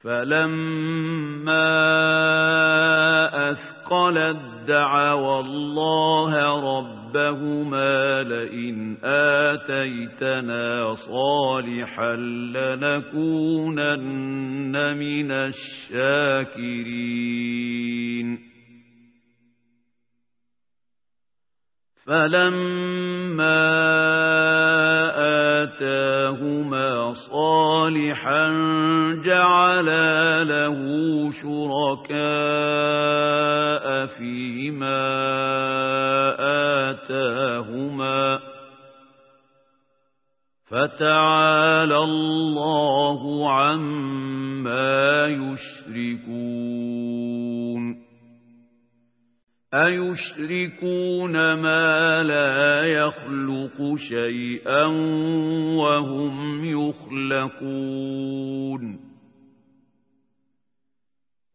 فلما أثقلت دعوى الله ربهما لئن آتيتنا صالحا لنكونن من الشاكرين فلما آتاهما فتعالى الله عما يشركون أيشركون ما لا يخلق شيئا وهم يخلقون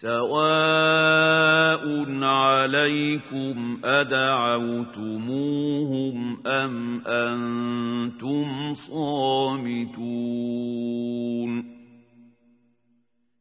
سَوَاءٌ عَلَيْكُمْ أَدَعَوْتُمُوهُمْ أَمْ أَنْتُمْ صَامِتُونَ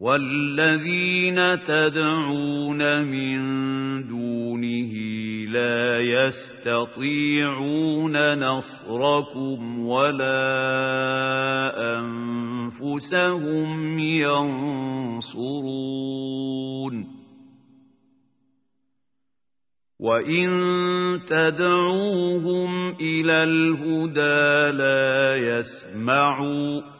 والذين تدعون من دونه لا يستطيعون نصركم ولا أنفسهم ينصرون وَإِن تَدْعُوهُمْ إِلَى الْهُدَى لَا يَسْمَعُوا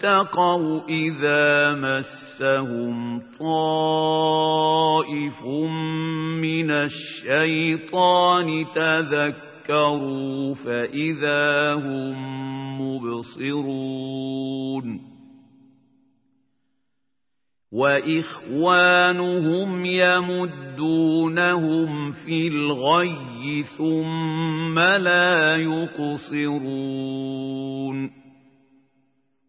اتَّقَوْا إِذَا مَسَّهُمْ طَائِفٌ مِنَ الشَّيْطَانِ تَذَكَّرُوا فَإِذَا هُمْ مُبْصِرُونَ. وإخوانهم يمدونهم في الغي ثم لا يقصرون.